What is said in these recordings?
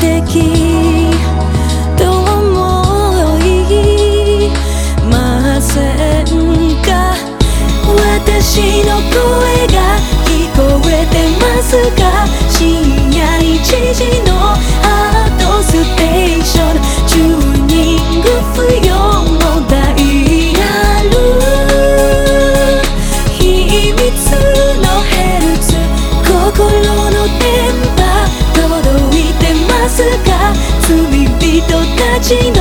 的。どうもい？いませんか。私の声が聞こえてますか？深夜 te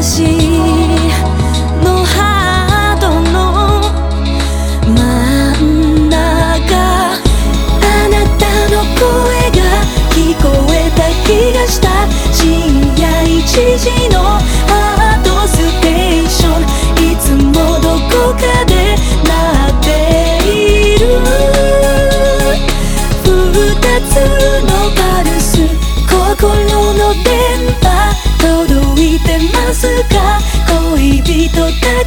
私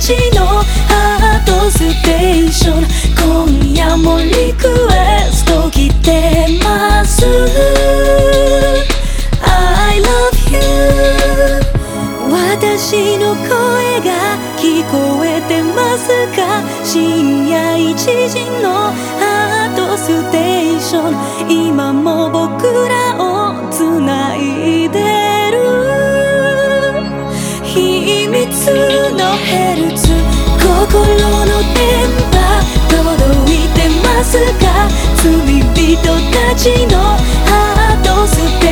ちのハートステーション。今夜もリクエスト来てます。I love you 私の声が聞こえてますか？深夜1時のハートステーション。今も僕らを繋いでる。ヘルツ心の電波届いてますか罪人たちのハートスピード